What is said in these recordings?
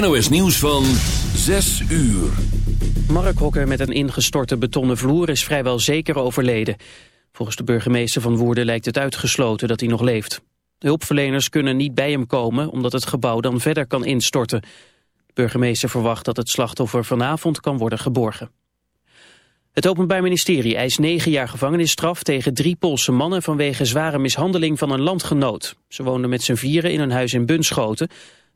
NOS nieuws van 6 uur. Mark Hokker met een ingestorte betonnen vloer is vrijwel zeker overleden. Volgens de burgemeester van Woerden lijkt het uitgesloten dat hij nog leeft. Hulpverleners kunnen niet bij hem komen omdat het gebouw dan verder kan instorten. De burgemeester verwacht dat het slachtoffer vanavond kan worden geborgen. Het Openbaar Ministerie eist negen jaar gevangenisstraf tegen drie Poolse mannen vanwege zware mishandeling van een landgenoot. Ze woonden met z'n vieren in een huis in Bunschoten.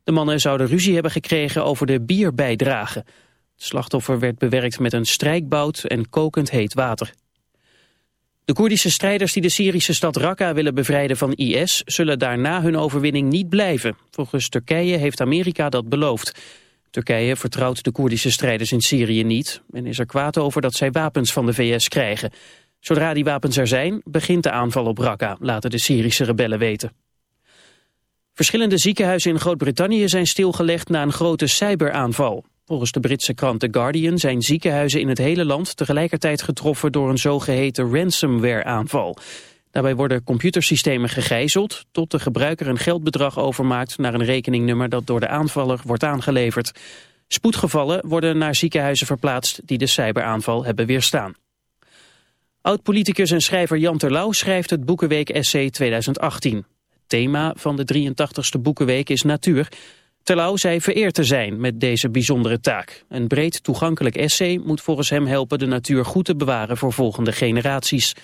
De mannen zouden ruzie hebben gekregen over de bierbijdrage. Het slachtoffer werd bewerkt met een strijkbout en kokend heet water. De Koerdische strijders die de Syrische stad Raqqa willen bevrijden van IS... zullen daarna hun overwinning niet blijven. Volgens Turkije heeft Amerika dat beloofd. Turkije vertrouwt de Koerdische strijders in Syrië niet... en is er kwaad over dat zij wapens van de VS krijgen. Zodra die wapens er zijn, begint de aanval op Raqqa... laten de Syrische rebellen weten. Verschillende ziekenhuizen in Groot-Brittannië zijn stilgelegd na een grote cyberaanval. Volgens de Britse krant The Guardian zijn ziekenhuizen in het hele land tegelijkertijd getroffen door een zogeheten ransomware-aanval. Daarbij worden computersystemen gegijzeld tot de gebruiker een geldbedrag overmaakt naar een rekeningnummer dat door de aanvaller wordt aangeleverd. Spoedgevallen worden naar ziekenhuizen verplaatst die de cyberaanval hebben weerstaan. Oud-politicus en schrijver Jan Terlouw schrijft het Boekenweek Essay 2018. Thema van de 83ste Boekenweek is natuur. Terlouw zei vereerd te zijn met deze bijzondere taak. Een breed toegankelijk essay moet volgens hem helpen de natuur goed te bewaren voor volgende generaties.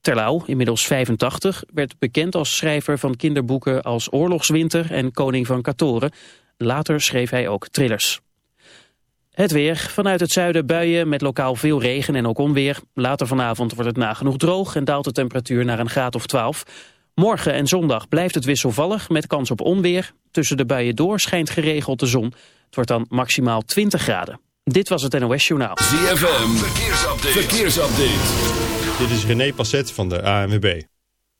Terlouw, inmiddels 85, werd bekend als schrijver van kinderboeken als Oorlogswinter en Koning van Katoren. Later schreef hij ook thrillers. Het weer. Vanuit het zuiden buien met lokaal veel regen en ook onweer. Later vanavond wordt het nagenoeg droog en daalt de temperatuur naar een graad of 12. Morgen en zondag blijft het wisselvallig met kans op onweer. Tussen de buien door schijnt geregeld de zon. Het wordt dan maximaal 20 graden. Dit was het NOS Journaal. ZFM, verkeersupdate. verkeersupdate. Dit is René Passet van de ANWB.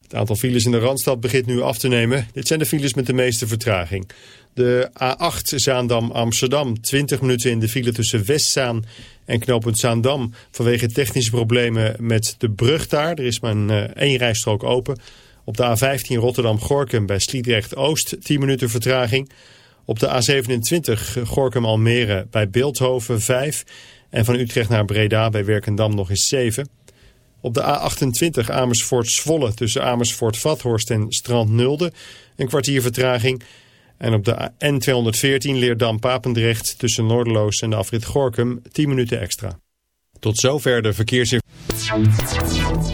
Het aantal files in de Randstad begint nu af te nemen. Dit zijn de files met de meeste vertraging. De A8 Zaandam-Amsterdam, 20 minuten in de file tussen Westzaan en knooppunt Zaandam... vanwege technische problemen met de brug daar. Er is maar een, uh, één rijstrook open... Op de A15 Rotterdam-Gorkum bij Sliedrecht-Oost 10 minuten vertraging. Op de A27 Gorkum-Almere bij Beeldhoven 5. En van Utrecht naar Breda bij Werkendam nog eens 7. Op de A28 Amersfoort-Zwolle tussen Amersfoort-Vathorst en Strand-Nulde een kwartier vertraging. En op de N214 Leerdam-Papendrecht tussen Noorderloos en de afrit Gorkum 10 minuten extra. Tot zover de verkeersinformatie.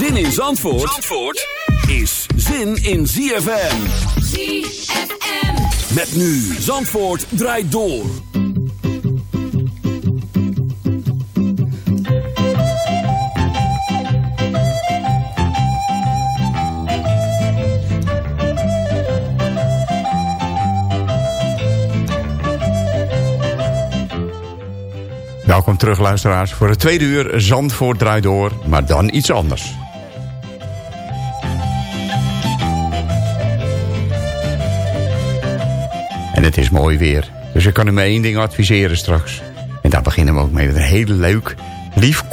Zin in Zandvoort, Zandvoort is zin in ZFM. ZFM. Met nu Zandvoort draait door. Welkom terug luisteraars voor het tweede uur Zandvoort draait door, maar dan iets anders. En het is mooi weer, dus ik kan u maar één ding adviseren straks. En daar beginnen we ook mee met een heel leuk, lief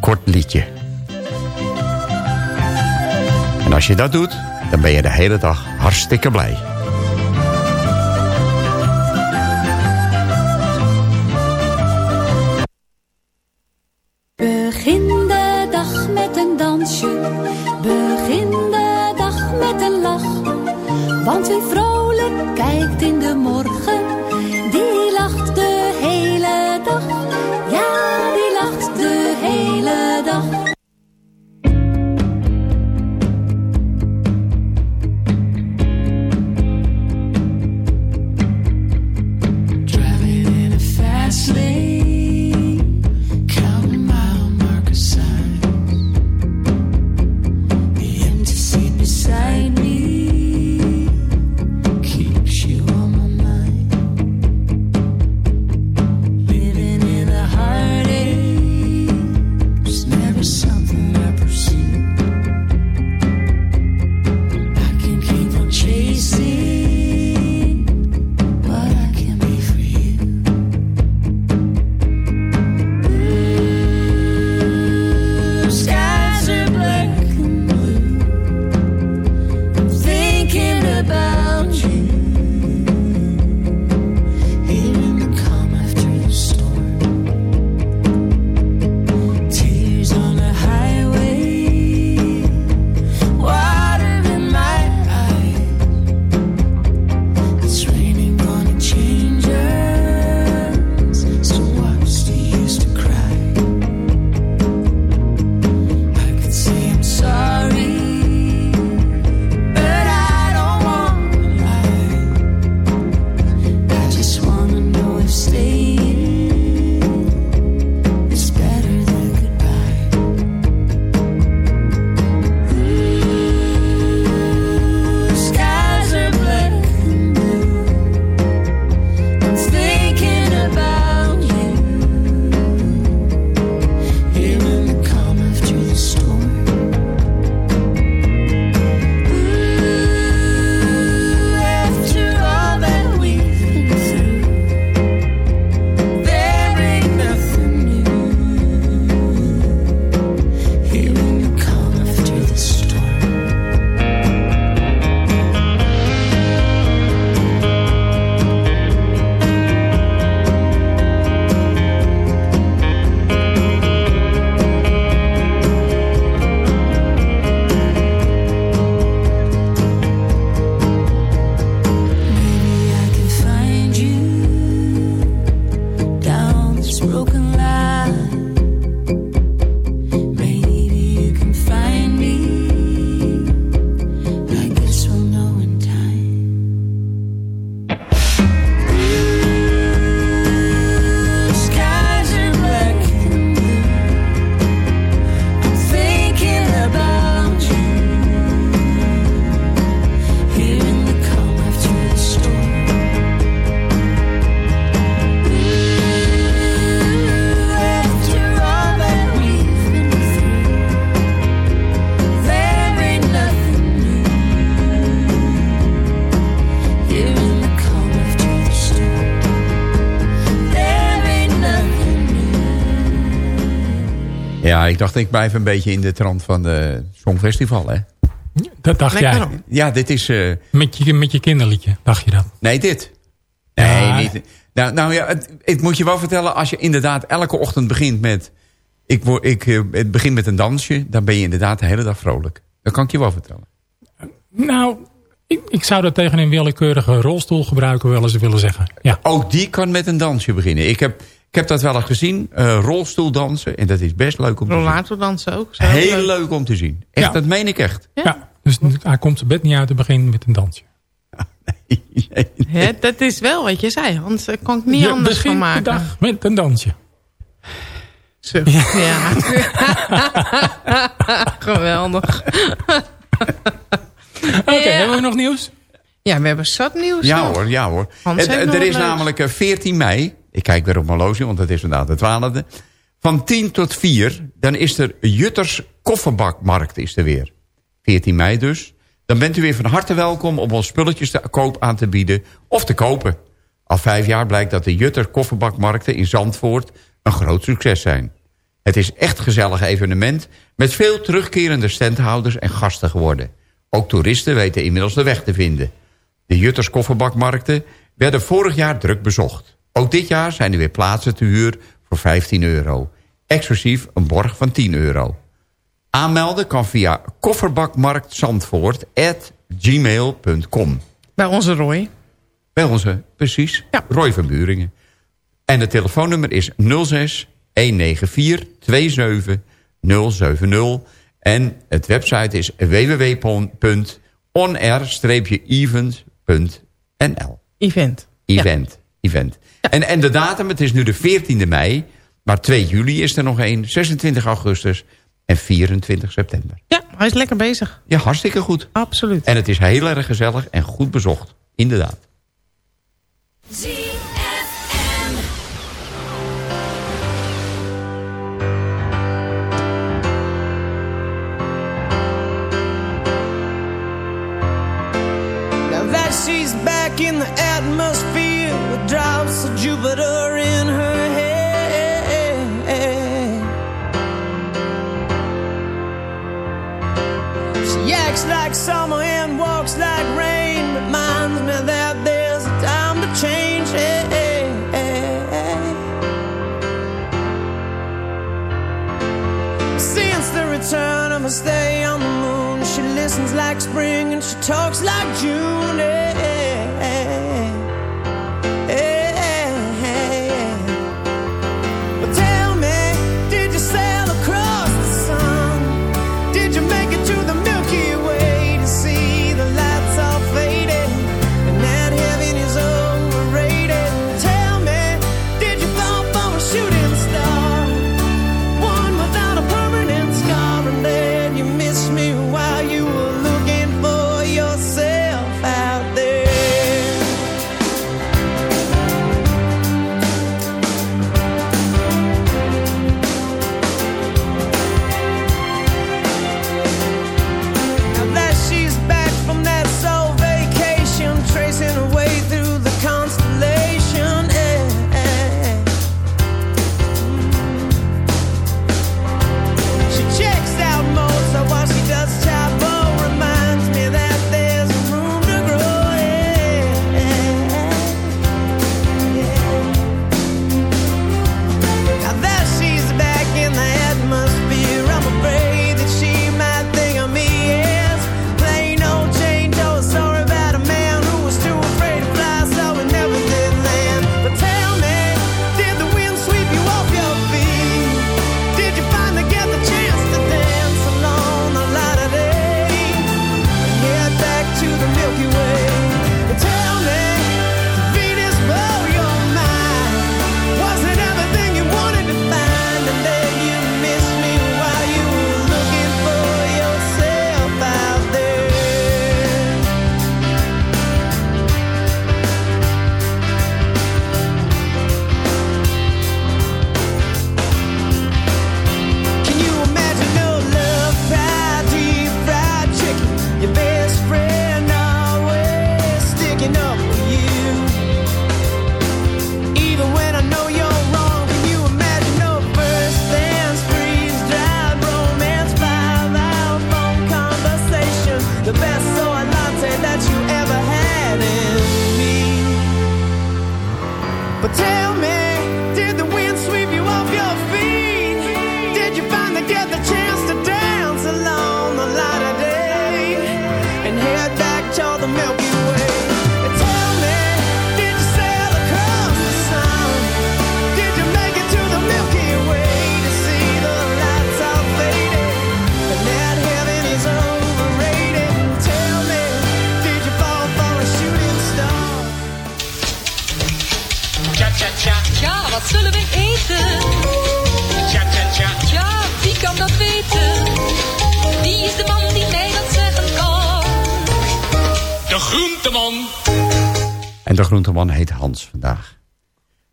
kort, liedje. En als je dat doet, dan ben je de hele dag hartstikke blij. Ik dacht ik blijf een beetje in de trant van de Songfestival, hè? Dat dacht Lekker jij. Ja, dit is... eh, Met je, met je kinderliedje, dacht je dat? nee, dit. Nee, Ja. niet. Nou, nou ja, het, ik moet je wel vertellen, als je inderdaad elke ochtend begint met... Ik, word, ik eh, het begin met een dansje, dan ben je inderdaad de hele dag vrolijk. Dat kan ik je wel vertellen. Nou, ik, ik zou dat tegen een willekeurige rolstoelgebruiker wel eens willen zeggen. Ja. Ook die kan met een dansje beginnen. Ik heb, ik heb dat wel eens gezien, eh rolstoeldansen. En dat is best leuk om te zien. Rollator dansen ook. Heel leuk. leuk om te zien. Echt, Ja. dat meen ik echt. ja. Dus hij komt zijn bed niet uit te beginnen met een dansje. Hè, dat is wel wat je zei, Hans. Daar kan ik niet Je anders van maken. de dag met een dansje. Zo, ja. Geweldig. Oké, hebben we nog nieuws? Ja, we hebben zat nieuws. Ja nog. hoor, ja hoor. Het- er is namelijk eh, 14 mei. Ik kijk weer op mijn loge, want het is vandaag de 12e. Van 10 tot 4, dan is er Jutters Kofferbakmarkt is er weer. 14 mei dus. Dan bent u weer van harte welkom om ons spulletjes te koop aan te bieden of te kopen. Al vijf jaar blijkt dat de Jutter Kofferbakmarkten in Zandvoort een groot succes zijn. Het is echt gezellig evenement met veel terugkerende standhouders en gasten geworden. Ook toeristen weten inmiddels de weg te vinden. De Jutters kofferbakmarkten werden vorig jaar druk bezocht. Ook dit jaar zijn er weer plaatsen te huur voor 15 euro. Exclusief een borg van 10 euro. Aanmelden kan via kofferbakmarktzandvoort.gmail.com Bij onze Roy. Bij onze, precies, Ja. Roy van Buringen. En het telefoonnummer is 06 194 27 070. En het website is www.onair-event.nl. Event. Event. event. En, en de datum, het is nu de 14e mei. Maar 2 juli is er nog één. 26 augustus en 24 september. Ja, hij is lekker bezig. Ja, hartstikke goed. Absoluut. En het is heel erg gezellig en goed bezocht. Inderdaad. Back in the atmosphere with drops of Jupiter in her head. She acts like summer and walks like rain. Reminds me that there's a time to change. Since the return of her stay on the moon, she listens like spring and she talks like June.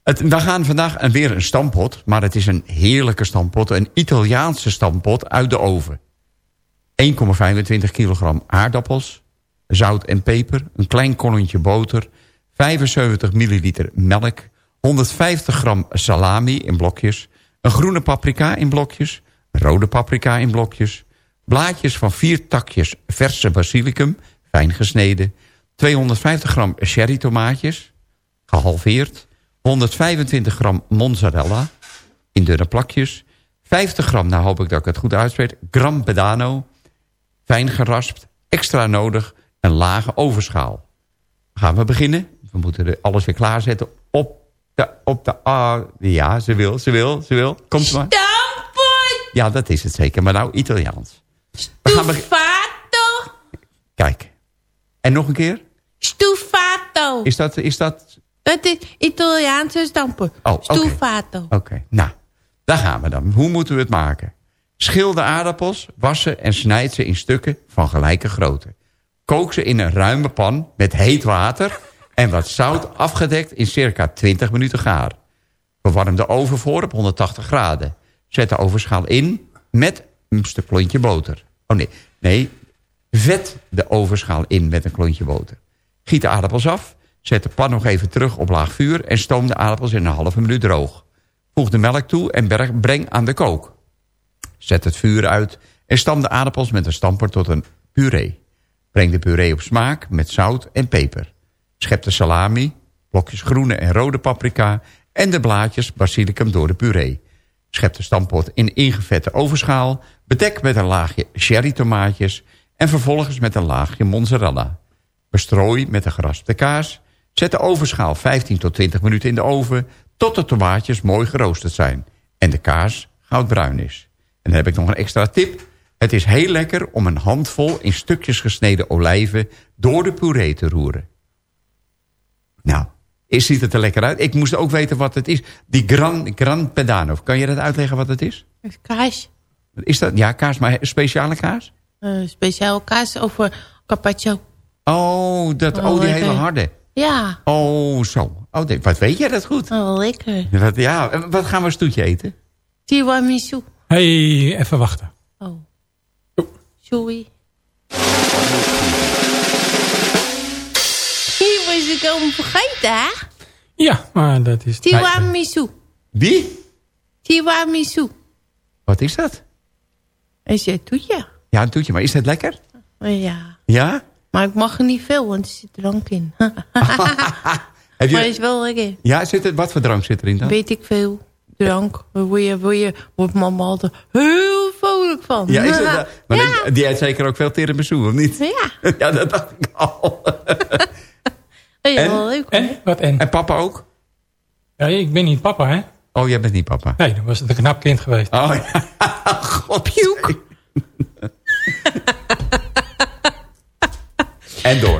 We gaan vandaag weer een stampot, maar het is een heerlijke stampot. Een Italiaanse stampot uit de oven. 1,25 kilogram aardappels, zout en peper, een klein kolontje boter... 75 milliliter melk, 150 gram salami in blokjes... een groene paprika in blokjes, rode paprika in blokjes... blaadjes van vier takjes verse basilicum, fijn gesneden... 250 gram cherry tomaatjes, gehalveerd... 125 gram mozzarella in dunne plakjes... 50 gram, nou hoop ik dat ik het goed uitspreek... gram pedano, fijn geraspt, extra nodig... een lage ovenschaal. Gaan we beginnen? We moeten alles weer klaarzetten op de... Op de ah, ja, ze wil, ze wil, ze wil. Komt maar. Stampot! Ja, dat is het zeker, maar nou Italiaans. We gaan beg- Stufato! Kijk. En nog een keer? Stufato! Is dat, is dat Dat is Italiaanse stampen. Oh, oké. Stufato. Oké, nou, daar gaan we dan. Hoe moeten we het maken? Schil de aardappels, wassen en snijd ze in stukken van gelijke grootte. Kook ze in een ruime pan met heet water en wat zout afgedekt in circa 20 minuten gaar. Verwarm de oven voor op 180 graden. Zet de ovenschaal in met een stuk klontje boter. Oh nee, nee, vet de ovenschaal in met een klontje boter. Giet de aardappels af, zet de pan nog even terug op laag vuur... en stoom de aardappels in een halve minuut droog. Voeg de melk toe en breng aan de kook. Zet het vuur uit en stam de aardappels met een stamper tot een puree. Breng de puree op smaak met zout en peper. Schep de salami, blokjes groene en rode paprika... en de blaadjes basilicum door de puree. Schep de stampot in ingevette ovenschaal... bedek met een laagje cherry tomaatjes... en vervolgens met een laagje mozzarella. Bestrooi met een geraspte kaas. Zet de ovenschaal 15 tot 20 minuten in de oven... tot de tomaatjes mooi geroosterd zijn... en de kaas goudbruin is. En dan heb ik nog een extra tip. Het is heel lekker om een handvol in stukjes gesneden olijven... door de puree te roeren. Nou, is, ziet het er lekker uit? Ik moest ook weten wat het is. Die Gran, gran Pedano, kan je dat uitleggen wat het is? Kaas. Is dat, ja, kaas, maar speciale kaas? Eh, speciaal kaas over carpaccio. Oh, dat, oh, die lekker. hele harde. Ja, Oh, zo. Oh, nee, wat weet jij dat goed? oh, lekker. Wat, ja, wat gaan we een stoetje eten? Tiramisu. hey, even wachten. Oh. Sorry. Hier was ik helemaal vergeten, hè? Ja, maar dat is... Tiramisu. Wie? Tiramisu. Wat is dat? Is je toetje? Ja, een toetje, maar is dat lekker? Ja. Ja? Maar ik mag er niet veel, want er zit drank in. Heb Maar het je, is wel lekker. ja, zit er, wat voor drank zit erin dan? Weet ik veel. Drank. Daar word je, word je, wordt mama altijd heel vrolijk van. Ja, is dat, maar Ja. die- die heeft zeker ook veel tiramisu, of niet? Ja. Ja, dat dacht ik al. En? wel leuk. En? Wat en? En papa ook? Ja, ik ben niet papa, hè? Oh, jij bent niet papa. Nee, dan was het een knap kind geweest. Oh, ja. God. En door.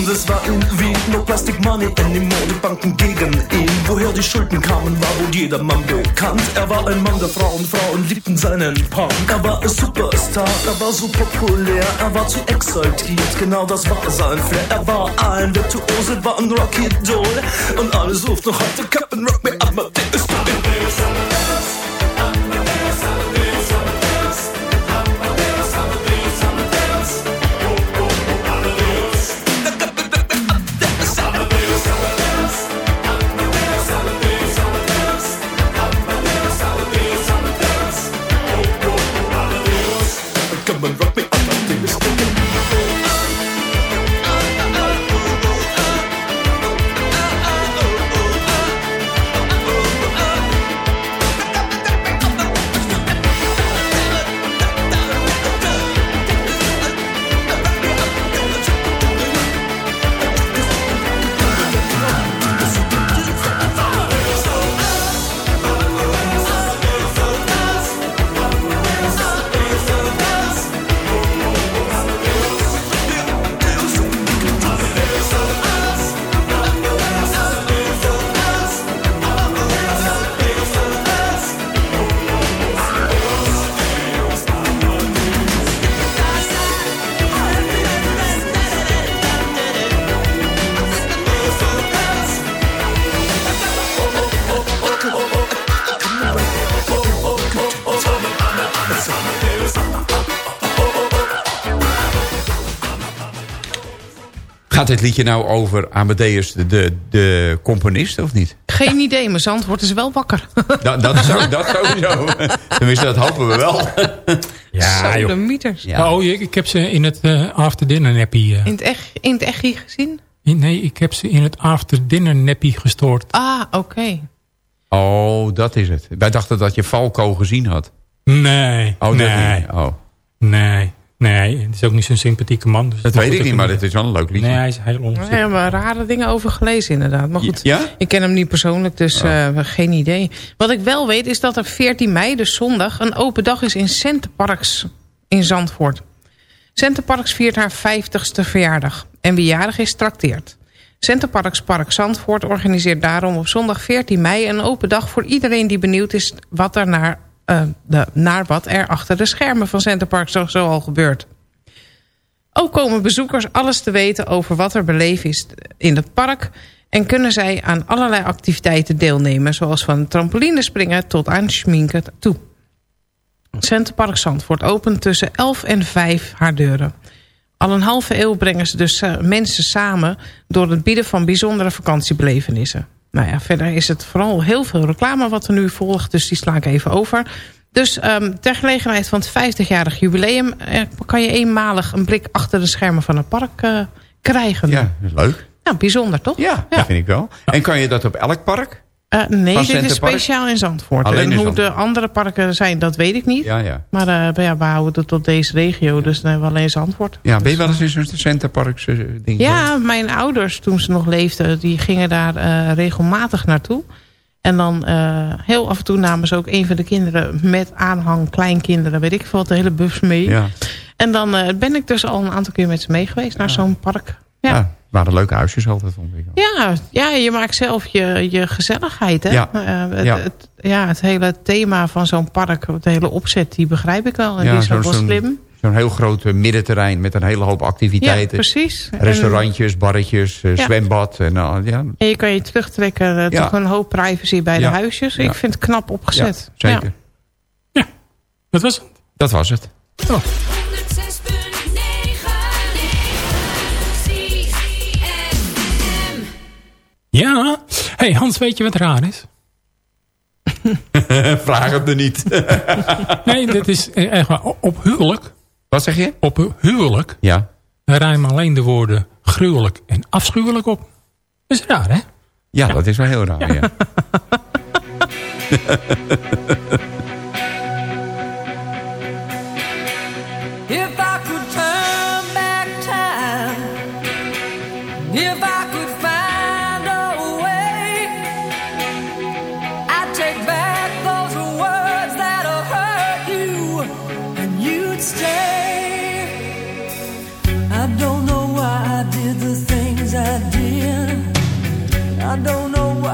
und es war in Wien No Plastic Money anymore, die Banken gegen ihn. Woher die Schulden kamen, war wohl jedermann bekannt. Er war ein Mann der Frauen, Frauen liebten seinen Punk. Er war ein Superstar, er war so populär Er war zu exaltiert, genau das war sein Flair. Er war ein Virtuose, war ein Rocky Doll. Und alle suchten noch heute Captain Rock Me Amadeus Come Gaat dit liedje nou over Amadeus, de, de, de componist, of niet? Geen idee, maar Zandvoort is wel wakker. Dat, dat, is ook, dat sowieso. Tenminste, dat hopen we wel. Ja, Zo, joh. de mieters. Ja. Oh, ik, ik heb ze in het eh, after dinner nappie. eh, In het echt, in het echt hier gezien? nee, ik heb ze in het after dinner nappie gestoord. Ah, oké. Oh, dat is het. Wij dachten dat je Falco gezien had. Nee, Oh, dat nee, niet. Oh, nee, nee. Het is ook niet zo'n sympathieke man. Dus dat weet goed, ik niet, maar het is wel een leuk liedje. Nee, hij is heel Daar onzin. hebben we rare dingen over gelezen inderdaad. Maar goed, Ja? ik ken hem niet persoonlijk, dus eh, geen idee. Wat ik wel weet is dat er 14 mei, dus zondag... een open dag is in Centerparks in Zandvoort. Centerparks viert haar 50ste verjaardag. En wie jarig is, trakteert. Centerparks Park Zandvoort organiseert daarom op zondag 14 mei... een open dag voor iedereen die benieuwd is wat er naar, de, naar wat er achter de schermen van Centerparks zo, zo al gebeurt. Ook komen bezoekers alles te weten over wat er beleefd is in het park... en kunnen zij aan allerlei activiteiten deelnemen... zoals van trampolinespringen tot aan schminken toe. Centerpark Zandvoort opent tussen 11 en 5 haar deuren. Al een halve eeuw brengen ze dus eh, mensen samen... door het bieden van bijzondere vakantiebelevenissen. Nou ja, verder is het vooral heel veel reclame wat er nu volgt... dus die sla ik even over... Dus ehm, ter gelegenheid van het 50-jarig jubileum... eh, kan je eenmalig een blik achter de schermen van het park eh, krijgen. Ja, leuk. Nou, bijzonder toch? Ja, dat vind ik wel. En kan je dat op elk park? Eh, nee, dit is Centerpark? speciaal in Zandvoort. Alleen en in hoe de andere parken zijn, dat weet ik niet. Ja, ja. Maar eh, ja, we houden het tot deze regio, dus dan hebben we alleen Zandvoort. Ja, ben je wel eens in zo'n Centerparks eh, ding? Ja, mijn ouders, toen ze nog leefden, die gingen daar eh, regelmatig naartoe. En dan eh, heel af en toe namen ze ook een van de kinderen met aanhang, kleinkinderen, weet ik veel, de hele bus mee. Ja. En dan eh, ben ik dus al een aantal keer met ze mee geweest naar zo'n park. Ja. Ja. waren leuke huisjes altijd, vond ik. Ja, ja, je maakt zelf je, je gezelligheid. Hè? Ja. Eh, het, Ja. Het, ja, het hele thema van zo'n park, de hele opzet, die begrijp ik wel. En die is ook wel zo'n- slim. Zo'n heel groot eh, middenterrein met een hele hoop Ja, activiteiten. precies. En- Restaurantjes, barretjes, eh, Ja. zwembad. En, eh, ja, En je kan je terugtrekken, Ja. toch een hoop privacy bij Ja. de huisjes. Ja. Ik vind het knap opgezet. ja, zeker. Dat was het. Dat was het. Oh. Ja. hey, Hans, weet je wat raar is? Vraag het er niet. Nee, dit is eh, echt waar. Op huwelijk, Wat zeg je? op huwelijk, Ja. rijmen alleen de woorden gruwelijk en afschuwelijk op. Dat is raar, hè? Ja, dat is wel heel raar. Ja. If I could turn back time, if I could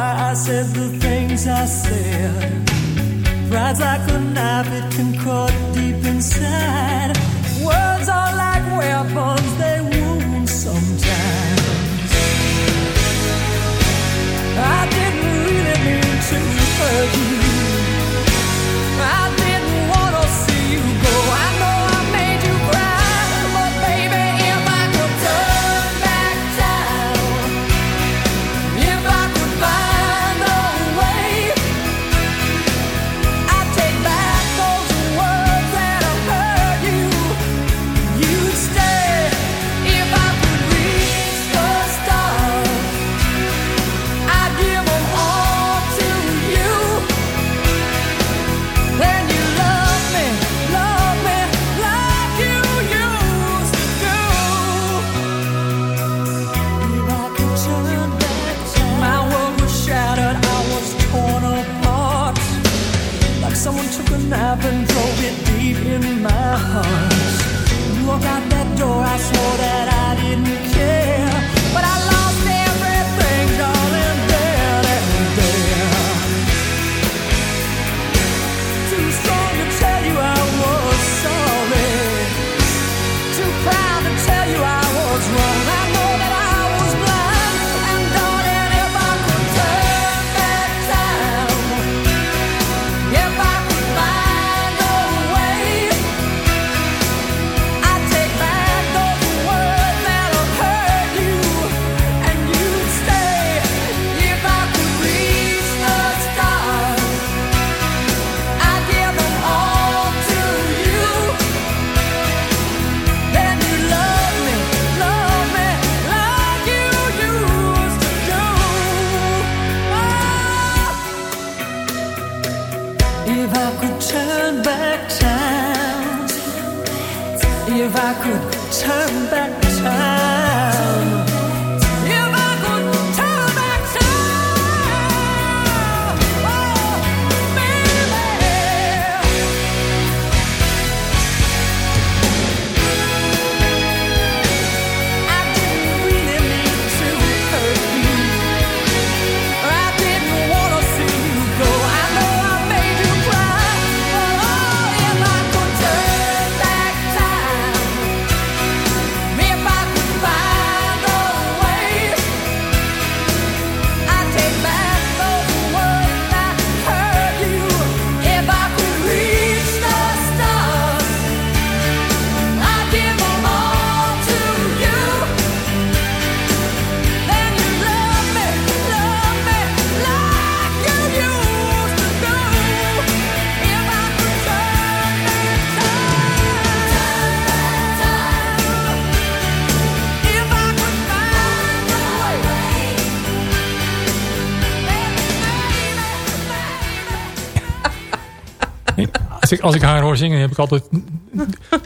why I said the things I said. Pride's like a knife, it can cut deep inside. Words are like weapons, they wound sometimes. I didn't really mean to hurt you. Ik, als ik haar hoor zingen, heb ik altijd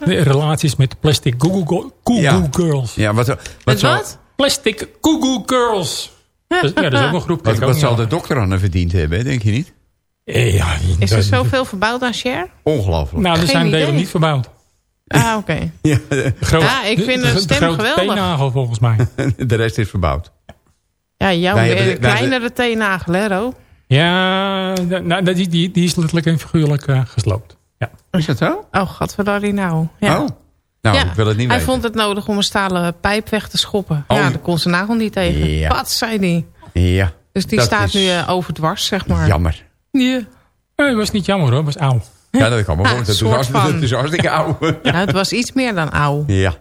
de relaties met plastic Google, go- Google Ja. Girls. Ja, wat, wat, Met wat? Plastic Google Girls. Dat is- ja, dat is ook een groep. wat, wat zal de dokter aan verdiend hebben, denk je niet? Eh, Ja, Is er zoveel verbouwd aan Cher? Ongelooflijk. Nou, er Geen zijn delen niet verbouwd. Ah, oké. Ja, Ja, ik vind de- de de stem grote geweldig. teennagel volgens mij. de rest is verbouwd. Ja, jouw Wij hebben eh, de- kleinere teennagel, hè, Ro? Ja, nou, die, die, die is letterlijk en figuurlijk eh, gesloopt. Ja. Is dat zo? Oh, gadverdarrie nou. Ja. Oh. Nou, Ja, ik wil het niet Hij weten. vond het nodig om een stalen pijp weg te schoppen. Oh. Ja, daar kon zijn nagel niet tegen. Ja. Wat zei die? Ja, Dus die Dat staat is nu eh, overdwars, zeg maar. jammer. Ja. Nee, dat was niet jammer hoor, dat was oud. Ja, dat kan me. Dat is hartstikke- oud. Nou, het was iets meer dan ouw. Ja.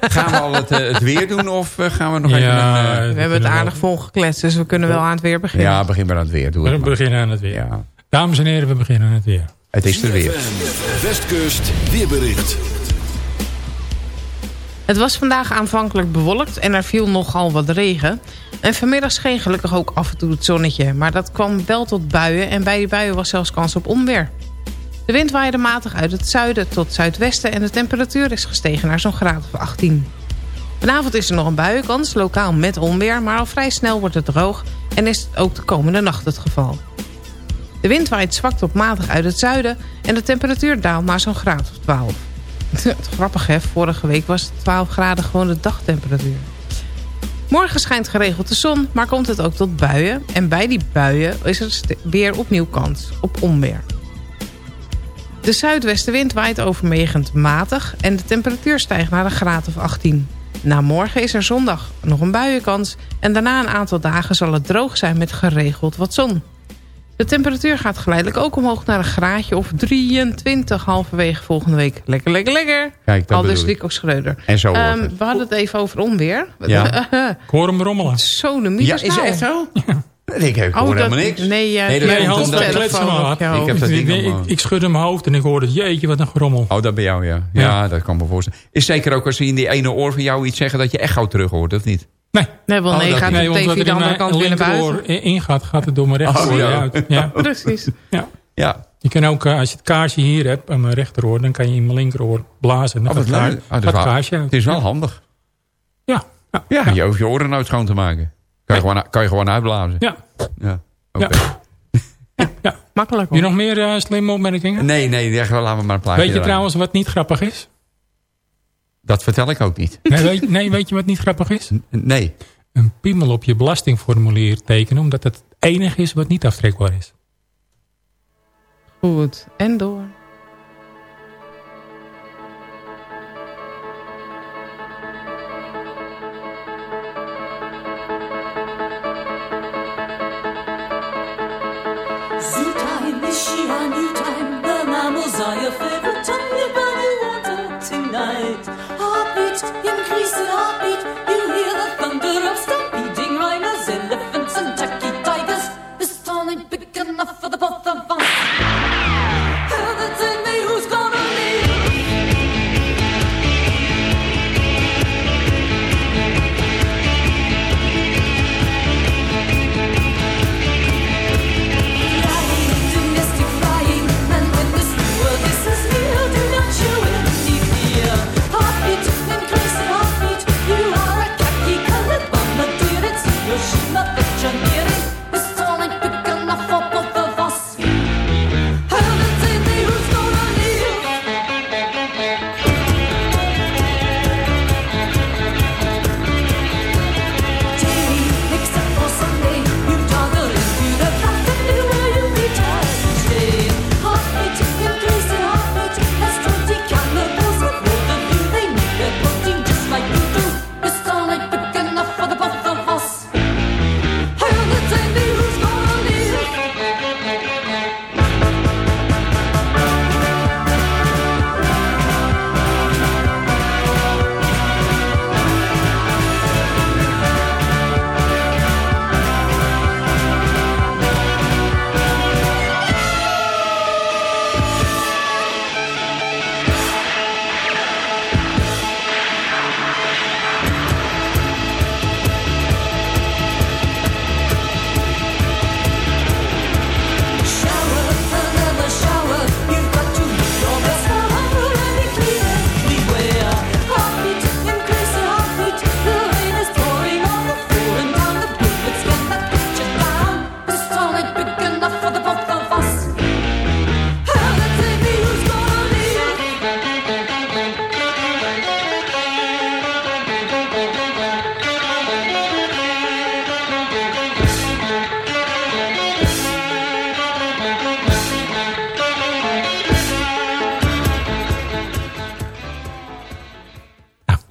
Gaan we al het, eh, het weer doen of eh, gaan we nog Ja, even... een, We hebben het aardig volgekletst, dus we kunnen wel aan het weer beginnen. ja, begin maar aan het weer. Doe We het maar. beginnen aan het weer. Ja. Dames en heren, we beginnen aan het weer. Het is er weer. Westkust weerbericht. Het was vandaag aanvankelijk bewolkt en er viel nogal wat regen. En vanmiddag scheen gelukkig ook af en toe het zonnetje. Maar dat kwam wel tot buien en bij die buien was zelfs kans op onweer. De wind waaide matig uit het zuiden tot zuidwesten... en de temperatuur is gestegen naar zo'n graad of 18. Vanavond is er nog een buienkans, lokaal met onweer... maar al vrij snel wordt het droog en is het ook de komende nacht het geval. De wind waait zwak tot matig uit het zuiden... en de temperatuur daalt naar zo'n graad of 12. Grappig hè, vorige week was het 12 graden gewoon de dagtemperatuur. Morgen schijnt geregeld de zon, maar komt het ook tot buien. En bij die buien is er weer opnieuw kans op onweer. De zuidwestenwind waait overwegend matig en de temperatuur stijgt naar een graad of 18. Na morgen is er zondag nog een buienkans en daarna een aantal dagen zal het droog zijn met geregeld wat zon. De temperatuur gaat geleidelijk ook omhoog naar een graadje of 23 halverwege volgende week. Lekker, lekker, lekker. Kijk, dat Al dus bedoel ik. Rico Schreuder. En zo Ehm, het. we hadden het even over onweer. Ja. Ik hoor hem rommelen. Zo de Ja, is het echt zo? Ik heb gewoon helemaal niks. Nee, ja, Nee, nee, Hans, dat Ik heb dat ding ik, allemaal. ik, ik schudde mijn hoofd en ik hoorde, jeetje, wat een gerommel. Oh, dat bij jou, ja. ja. Ja. dat kan me voorstellen. Is zeker ook als ze in die ene oor van jou iets zeggen... dat je echt gauw terug hoort, of niet? Nee, Nee, wel Oh, nee, gaat nee TV er de in andere mijn kant weer naar buiten. linkeroor ingaat, gaat het door mijn rechteroor Oh, weer ja. uit. Ja. Precies. Ja. Ja. Je kan ook, eh, als je het kaarsje hier hebt aan mijn rechteroor, dan kan je in mijn linkeroor blazen. Dan Oh, gaat het, Oh, dat gaat is het wel- kaarsje uit. Het is wel handig. Ja, ja, Ja, ja. je hoeft je oren nooit schoon te maken. Kan je, gewoon, kan je gewoon uitblazen. ja. Ja. Oké. ja. Makkelijk Heb je hoor. nog meer eh, slimme opmerkingen? Nee, nee, laten we maar een plaatje Weet je trouwens wat niet grappig is? Dat vertel ik ook niet. Nee weet, nee, weet je wat niet grappig is? N- Nee. Een piemel op je belastingformulier tekenen, omdat het het enige is wat niet aftrekbaar is. Goed. En door.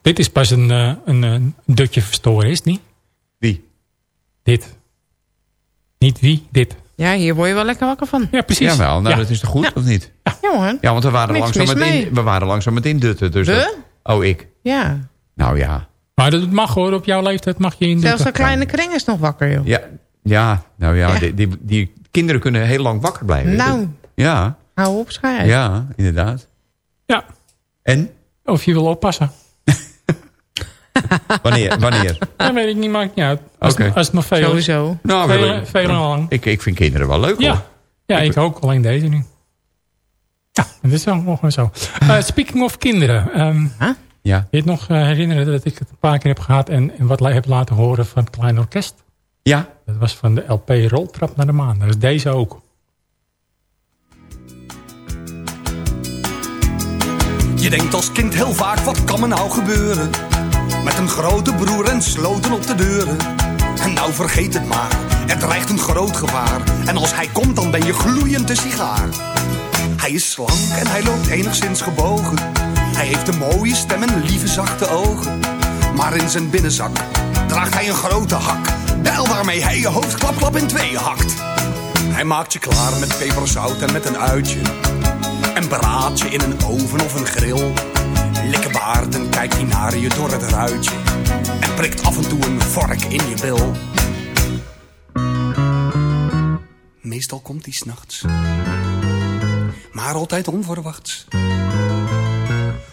Dit is pas een, eh, een, een dutje verstoren, is het niet? Wie? Dit. Niet wie, dit. Ja, hier word je wel lekker wakker van. Ja, precies. Jawel, nou Ja. dat is toch goed, Ja. of niet? Ja hoor. Ja, want we waren, Niks langzaam met in, we waren langzaam met indutten. Dus dat- oh, ik. Ja. Nou ja. Maar dat mag hoor, op jouw leeftijd mag je in Zelfs een kleine kring is nog wakker, joh. Ja, ja nou ja, Ja. Die, die, die kinderen kunnen heel lang wakker blijven. Nou, Ja, hou op, schijn. ja, inderdaad. Ja, En? of je wil oppassen. Wanneer? Wanneer? Dat weet ik niet, maakt niet uit. Als, Oké. als het nog veel is. Sowieso. Nou, Veel, we- veel en lang. ik, ik vind kinderen wel leuk hoor. Ja, ja ik ook. Alleen deze nu. Ja, dat is wel gewoon zo. Eh, speaking of kinderen. ehm Ja. Wil je het nog eh, herinneren dat ik het een paar keer heb gehad... en, en wat heb laten horen van het Klein Orkest? Ja? Dat was van de LP Roltrap naar de Maan. Dat is deze ook. Je denkt als kind heel vaak, wat kan me nou gebeuren? Met een grote broer en sloten op de deuren. En nou vergeet het maar, er dreigt een groot gevaar. En als hij komt, dan ben je gloeiend de sigaar. Hij is slank en hij loopt enigszins gebogen. Hij heeft een mooie stem en lieve zachte ogen. Maar in zijn binnenzak draagt hij een grote hak. Bijl waarmee hij je hoofd klap klap in tweeën hakt. Hij maakt je klaar met peperzout en met een uitje. En braadt je in een oven of een grill. Likkebaard en kijkt hij naar je door het ruitje. En prikt af en toe een vork in je bil. Meestal komt hij s'nachts. Maar altijd onverwachts.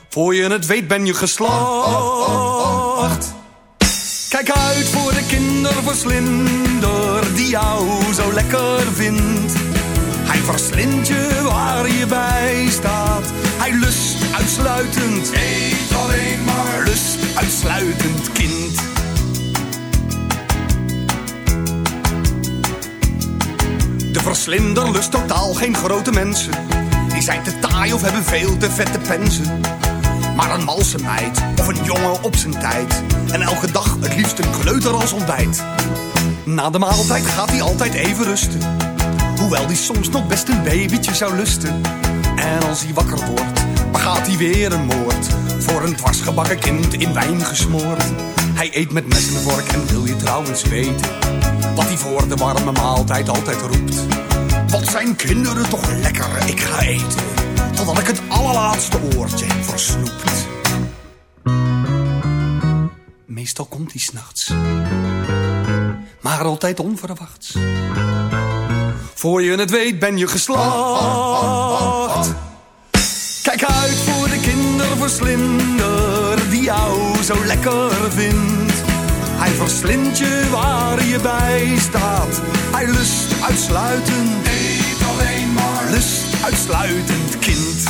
Voor je het weet ben je geslacht. Kijk uit voor de kinderverslinder die jou zo lekker vindt. Hij verslindt je waar je bij staat. Hij lust uitsluitend. Eet alleen maar. Lust uitsluitend kind. De verslinder lust totaal geen grote mensen. Die zijn te taai of hebben veel te vette pensen. Maar een malse meid of een jongen op zijn tijd. En elke dag het liefst een kleuter als ontbijt. Na de maaltijd gaat hij altijd even rusten. Hoewel hij soms nog best een babytje zou lusten. En als hij wakker wordt, begaat hij weer een moord. Voor een dwarsgebakken kind in wijn gesmoord. Hij eet met mes en vork en wil je trouwens weten. Wat hij voor de warme maaltijd altijd roept. Wat zijn kinderen toch lekker, ik ga eten. Totdat ik het allerlaatste heb versnoept. Meestal komt hij s'nachts. Maar altijd onverwachts. Voor je het weet ben je geslacht. Kijk uit voor de kinderverslinder die jou zo lekker vindt. Hij verslindt je waar je bij staat. Hij lust uitsluitend. Eet alleen maar. Lust uitsluitend kind.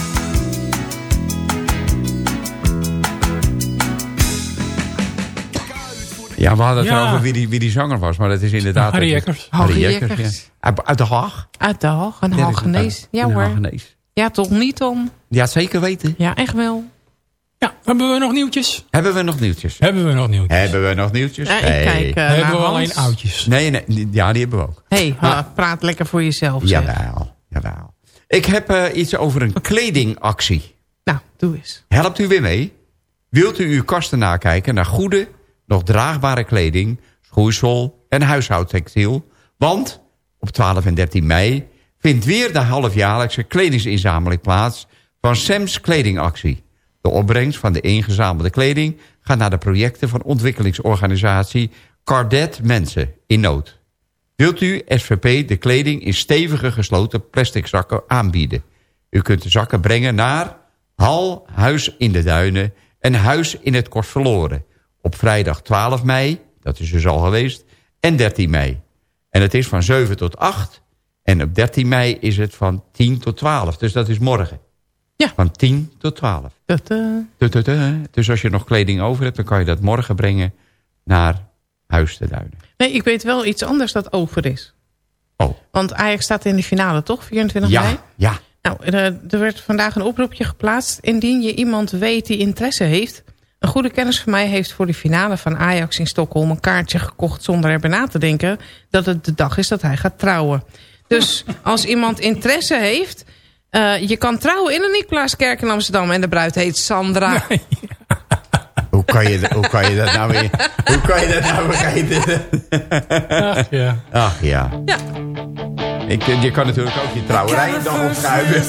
Ja, we hadden het Ja. over wie die, wie die zanger was. Maar dat is inderdaad... Harry Jekkers. Harry Jekkers, ja. Uit, de Haag. Uit de Haag, een Hagenees. Ja een hoor. Hagenees. Ja, toch niet, Tom? Ja, zeker weten. Ja, echt wel. Ja, hebben we nog nieuwtjes? Hebben we nog nieuwtjes? Hebben we nog nieuwtjes? Hebben we nog nieuwtjes? Ja, ik Nee. kijk eh, hebben naar we Hans. alleen oudjes? Nee, nee, ja, die hebben we ook. hey, ha, praat lekker voor jezelf. zeg. Jawel, jawel. Ik heb eh, iets over een kledingactie. Nou, doe eens. Helpt u weer mee? Wilt u uw kasten nakijken naar goede, nog draagbare kleding, schoeisel en huishoudtextiel? Want op 12 en 13 mei vindt weer de halfjaarlijkse kledingsinzameling plaats van Sam's Kledingactie. De opbrengst van de ingezamelde kleding gaat naar de projecten van ontwikkelingsorganisatie Cardet Mensen in Nood. Wilt u SVP de kleding in stevige gesloten plastic zakken aanbieden? U kunt de zakken brengen naar Hal, Huis in de Duinen en Huis in het Kort Verloren. Op vrijdag 12 mei, dat is dus al geweest, en 13 mei. En het is van 7 tot 8 en op 13 mei is het van 10 tot 12. Dus dat is morgen. Ja. Van 10 tot 12. Dat, eh. Dus als je nog kleding over hebt, dan kan je dat morgen brengen naar Huis de Duinen. Nee, ik weet wel iets anders dat over is. Oh. Want Ajax staat in de finale, toch? 24 mei? Ja, ja. Nou, er, er werd vandaag een oproepje geplaatst. Indien je iemand weet die interesse heeft... Een goede kennis van mij heeft voor de finale van Ajax in Stockholm... een kaartje gekocht zonder erbij na te denken... dat het de dag is dat hij gaat trouwen. Dus als iemand interesse heeft... eh, je kan trouwen in een Niklaaskerk in Amsterdam... en de bruid heet Sandra. Hoe kan je, hoe kan je dat nou weer... Hoe kan je dat nou vergeten? Ach ja. Ach ja. Ja. Ik, je kan natuurlijk ook je trouwerij dag opschuiven.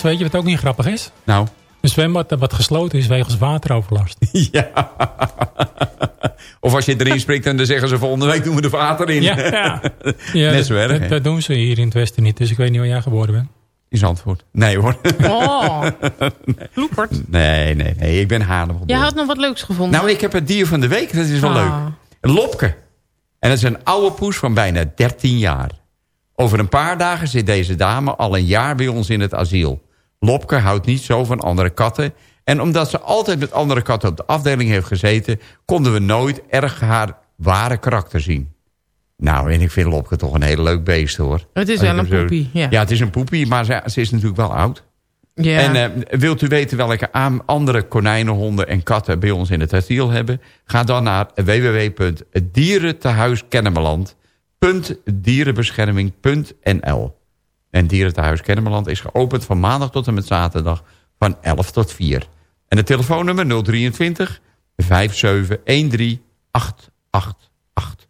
Hans, weet je wat ook niet grappig is? Nou, Een zwembad dat wat gesloten is wegens wateroverlast. ja. Of als je erin springt en dan zeggen ze volgende week doen we de water in. Ja, ja. ja Net zo erg, dat, hè? dat doen ze hier in het westen niet. Dus ik weet niet waar jij geboren bent. In Zandvoort. Nee hoor. Oh, Loepert. Nee, nee, nee. Ik ben Haarlem Jij geboren. had nog wat leuks gevonden. Nou, ik heb het dier van de week. Dat is wel Ah. leuk. Een lopke. En dat is een oude poes van bijna 13 jaar. Over een paar dagen zit deze dame al een jaar bij ons in het asiel. Lopke houdt niet zo van andere katten. En omdat ze altijd met andere katten op de afdeling heeft gezeten... konden we nooit erg haar ware karakter zien. Nou, en ik vind Lopke toch een heel leuk beest, hoor. Het is wel een zo- poepie, ja. Ja, het is een poepie, maar ze, ze is natuurlijk wel oud. ja. En eh, wilt u weten welke andere konijnen, honden en katten bij ons in het asiel hebben? Ga dan naar www.dierentehuiskennemerland.dierenbescherming.nl En Dierentehuis Kennemerland is geopend van maandag tot en met zaterdag van 11 tot 4. En het telefoonnummer 023 5713 888.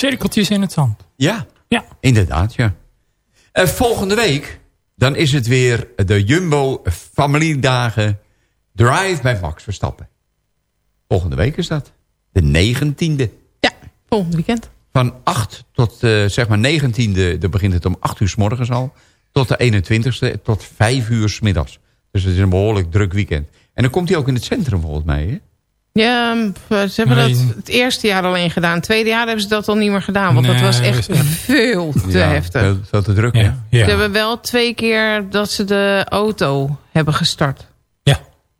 Cirkeltjes in het zand. Ja, Ja. inderdaad, ja. Eh, volgende week, dan is het weer de Jumbo Familiedagen Drive bij Max Verstappen. Volgende week is dat. De 19e. Ja, volgend weekend. Van 8 tot eh, zeg maar 19e, dan begint het om 8 uur s morgens al. Tot de 21ste, tot 5 uur s middags. Dus het is een behoorlijk druk weekend. En dan komt hij ook in het centrum volgens mij, hè? Ja, ze hebben Nee. dat het eerste jaar alleen gedaan. Het tweede jaar hebben ze dat al niet meer gedaan. Want dat was echt dat veel te Ja, heftig. Veel te druk, Ja. Ze hebben wel twee keer dat ze de auto hebben gestart. Ja.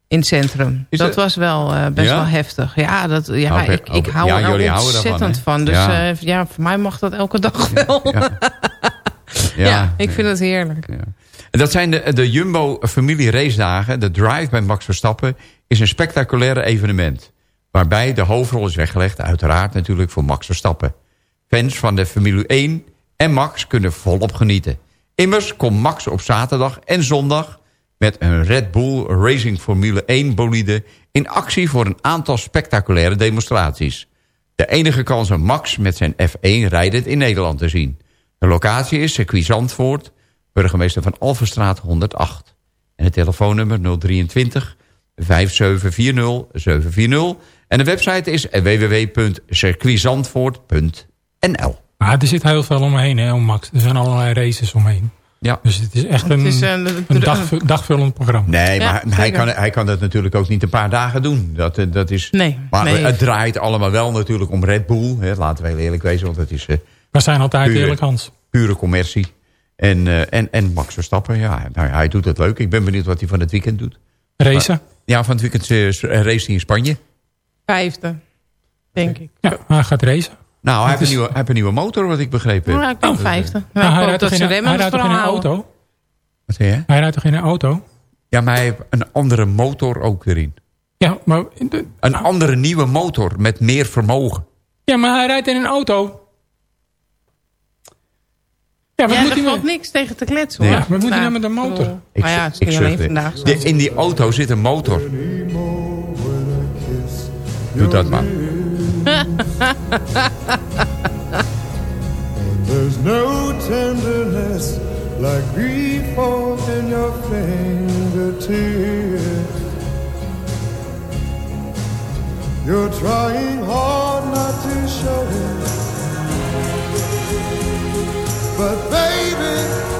In het centrum. Is dat dat- was wel eh, best Ja? wel heftig. Ja, dat, ja ik, ik hou Ja, er houden ontzettend van. hè? Dus Ja. ja. ja, voor mij mag dat elke dag wel. Ja, Ja, ik vind het heerlijk. Ja. En dat zijn de, de Jumbo Familie Race Dagen. De Drive bij Max Verstappen is een spectaculaire evenement. Waarbij de hoofdrol is weggelegd, uiteraard natuurlijk voor Max Verstappen. Fans van de Formule 1 en Max kunnen volop genieten. Immers komt Max op zaterdag en zondag met een Red Bull Racing Formule 1 bolide... in actie voor een aantal spectaculaire demonstraties. De enige kans om Max met zijn F1 rijdend in Nederland te zien. De locatie is circuit Zandvoort, burgemeester van Alverstraat 108. En het telefoonnummer 023 5740 740. En de website is www.circuitzandvoort.nl. Maar er zit heel veel omheen, hè, om Max. Er zijn allerlei races omheen. Ja. Dus het is echt een, is, eh, een dag, dagvullend programma. Nee, Ja, maar hij zeker. kan, hij kan dat natuurlijk ook niet een paar dagen doen. Dat, eh, dat is, Nee, maar nee. het draait allemaal wel natuurlijk om Red Bull. Hè, laten we heel eerlijk wezen, want het is eh, We zijn altijd Puur. eerlijk, Hans. pure commercie. En, eh, en, en Max Verstappen, ja, nou, hij doet het leuk. Ik ben benieuwd wat hij van het weekend doet. Racen. Ja, van het weekend eh, race hij in Spanje. Vijfde, denk ik. Ja, hij gaat racen. Nou, hij heeft, is- een nieuwe, hij heeft een nieuwe motor, wat ik begrepen heb. Ja, ik denk Oh. vijfde. Maar Maar hij ik hoop rijdt dat toch ze in, hij rijdt toch in een auto? Wat zei je? Hij rijdt toch in een auto? Ja, maar hij heeft een andere motor ook erin. Ja, maar, de- Een andere nieuwe motor met meer vermogen. ja, maar hij rijdt in een auto. Ja, wat Ja, moet er hij valt met... niks tegen te kletsen hoor. Ja, wat moet hij nou met een ik motor? bedoel, Maar ja, het is alleen zeg- vandaag zo. de- in die auto zit een motor. Doe dat maar. There's no tenderness like grief in your fingertips. You're trying hard not to show it. But baby,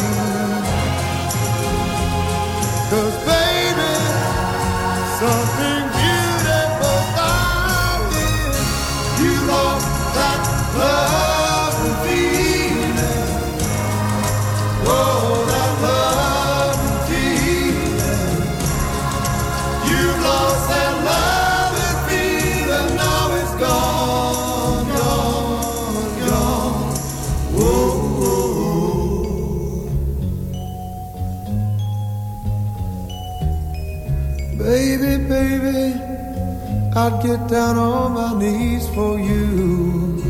I'd get down on my knees for you.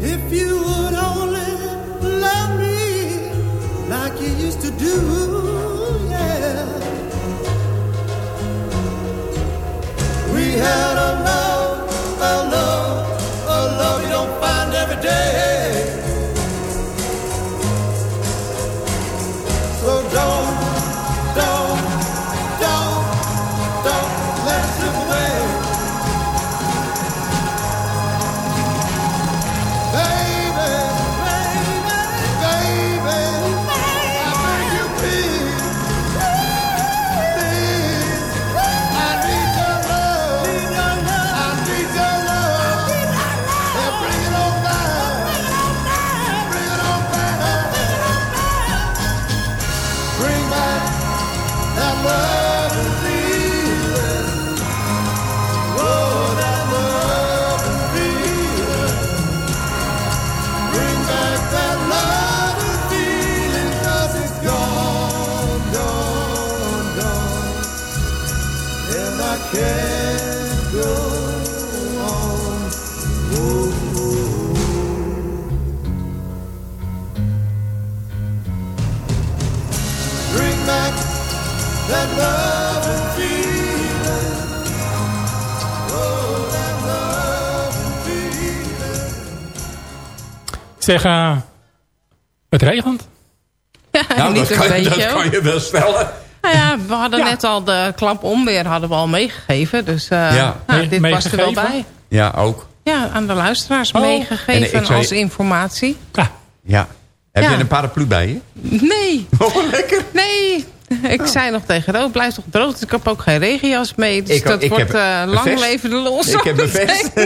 If you would only love me like you used to do, yeah. We had a love, a love, a love you don't find every day. Zeg, eh, het regent. Ja, Nou, niet dat een kan, je- beetje. dat hoor. kan je wel stellen. Nou ja, we hadden net al de klap onweer hadden we al meegegeven. Dus eh, Ja. nou, Me- dit past er wel bij. Ja, ook. Ja, aan de luisteraars Oh. En meegegeven als informatie. Ja, Ja. Heb Ja. je een paraplu bij je? Nee, Oh, lekker. nee. Ik zei nog tegen Rood, blijf toch droog. Dus ik heb ook geen regenjas mee. Dus Ik- dat ik wordt heb eh, lang vest. leven de los. Ik heb een vest.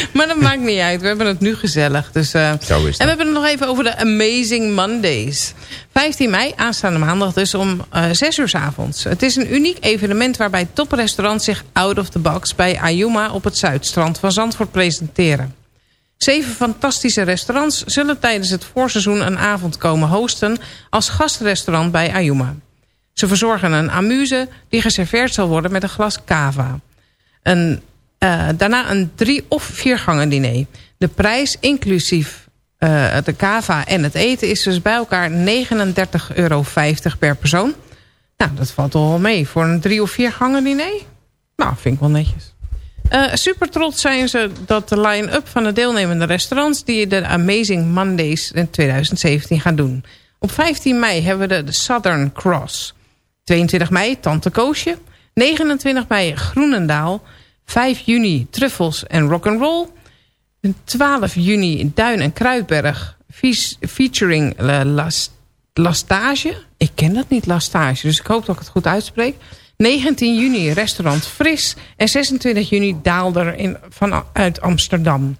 maar dat maakt niet uit. We hebben het nu gezellig. Dus, eh, Zo is En we hebben het nog even over de Amazing Mondays. 15 mei, aanstaande maandag dus om eh 6 uur s avonds. Het is een uniek evenement waarbij toprestaurants zich out of the box... bij Ayuma op het Zuidstrand van Zandvoort presenteren. Zeven fantastische restaurants zullen tijdens het voorseizoen een avond komen hosten... als gastrestaurant bij Ayuma. Ze verzorgen een amuse die geserveerd zal worden met een glas cava. Een, eh, daarna een drie- of viergangen diner. De prijs inclusief eh, de cava en het eten is dus bij elkaar 39,50 euro per persoon. Nou, dat valt toch wel mee voor een drie- of viergangen diner. Nou, vind ik wel netjes. Eh, super trots zijn ze dat de line-up van de deelnemende restaurants... die de Amazing Mondays in 2017 gaan doen. Op 15 mei hebben we de Southern Cross. 22 mei Tante Koosje. 29 mei Groenendaal. 5 juni Truffels en Rock'n'Roll. 12 juni Duin en Kruidberg. Fe- Featuring eh, Las- Lastage. Ik ken dat niet, Lastage. Dus ik hoop dat ik het goed uitspreek. 19 juni restaurant Fris. En 26 juni Daalder in, vanuit Amsterdam.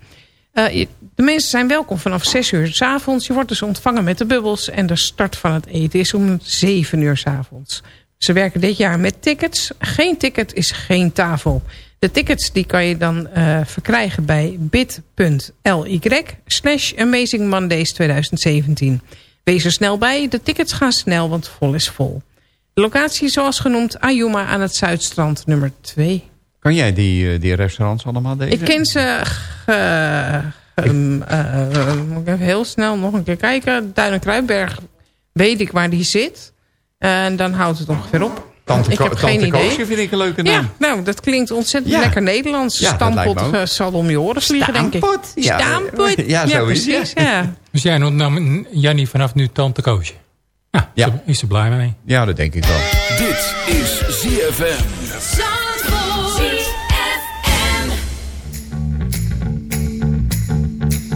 Eh, de mensen zijn welkom vanaf 6 uur s avonds. Je wordt dus ontvangen met de bubbels. En de start van het eten is om 7 uur s avonds. Ze werken dit jaar met tickets. Geen ticket is geen tafel. De tickets die kan je dan eh, verkrijgen bij bit.ly slash Amazing Mondays 2017. Wees er snel bij. De tickets gaan snel, want vol is vol. De locatie zoals genoemd Ayuma aan het Zuidstrand nummer 2. Kan jij die, eh, die restaurants allemaal deze? Ik ken ze... eh, moet ik even heel snel nog een keer kijken. Duin en weet ik waar die zit. En dan houdt het ongeveer op. Tante, ik heb geen Tante idee. Koosje vind ik een leuke naam. Ja, nou, dat klinkt ontzettend Ja. lekker Nederlands. Ja, Stampot eh, zal om je oren vliegen, denk ik. Stampot, ja. Stampot. Ja, zo is het, precies. ja. Ja. Dus jij noemt nou Jannie vanaf nu Tante Koosje. Ja, Ja. Is, er, is er blij mee. Ja, dat denk ik wel. Dit is ZFM.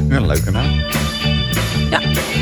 Ja, een leuke naam. Stop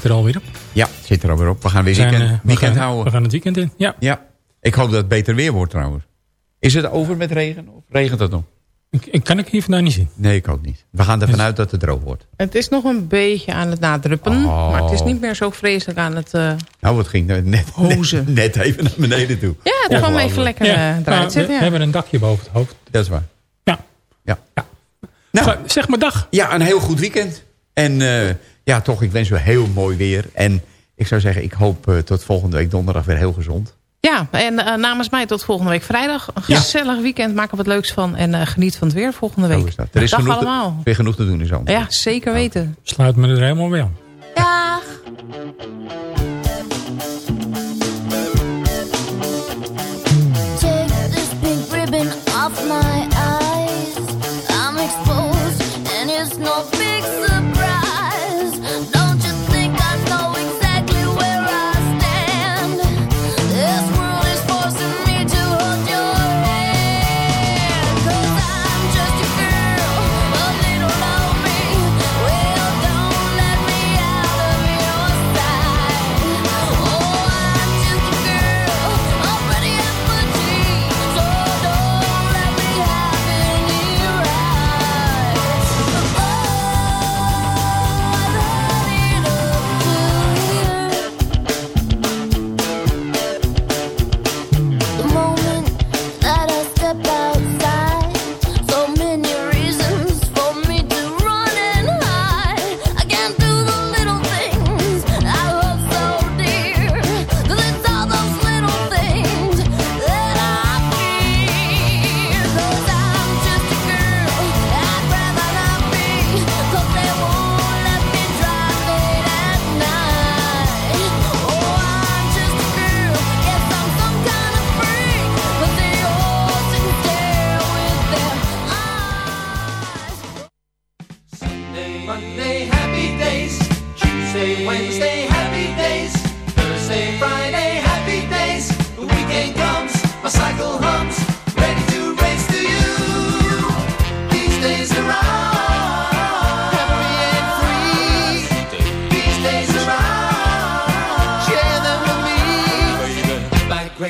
zit er alweer op. Ja, het zit er alweer op. We gaan weer zijn, weekend, eh, we weekend gaan- houden. We gaan het weekend in. Ja, Ja. Ik hoop dat het beter weer wordt trouwens. Is het over met regen? Of regent het nog? ik, ik kan ik hier vandaan niet zien. Nee, ik ook niet. We gaan ervan uit dat het droog wordt. Het is nog een beetje aan het nadruppen. Oh. Maar het is niet meer zo vreselijk aan het... eh, Nou, het ging net, net, Hozen. net even naar beneden toe. ja, het kwam even lekker eh, maar eruit we, zitten. we Ja. hebben een dakje boven het hoofd. Dat is waar. Ja. Ja. Ja. Nou, Zeg maar dag. ja, een heel goed weekend. En eh, ja, toch, ik wens u heel mooi weer. En ik zou zeggen, ik hoop eh, tot volgende week donderdag weer heel gezond. Ja, en eh, namens mij tot volgende week vrijdag. Een Ja. gezellig weekend, maak er wat leuks van. En eh, geniet van het weer volgende week. is dat. Er is Dag genoeg te, allemaal. weer genoeg te doen in Zandvoort. Ja, zeker weten. Sluit me er helemaal bij aan. Dag. Take this pink ribbon off my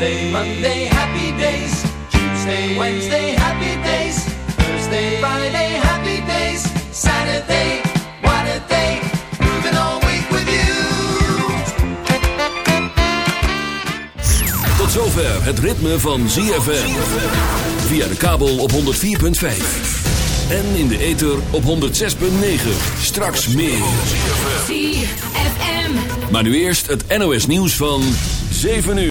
Sunday, Monday, happy days. Tuesday, Wednesday, happy days. Thursday, Friday, happy days. Saturday, what a day. Moving all week with you. Tot zover het ritme van ZFM. Via de kabel op 104.5. En in de ether op 106.9. Straks meer. ZFM. Maar nu eerst het NOS nieuws van 7 uur.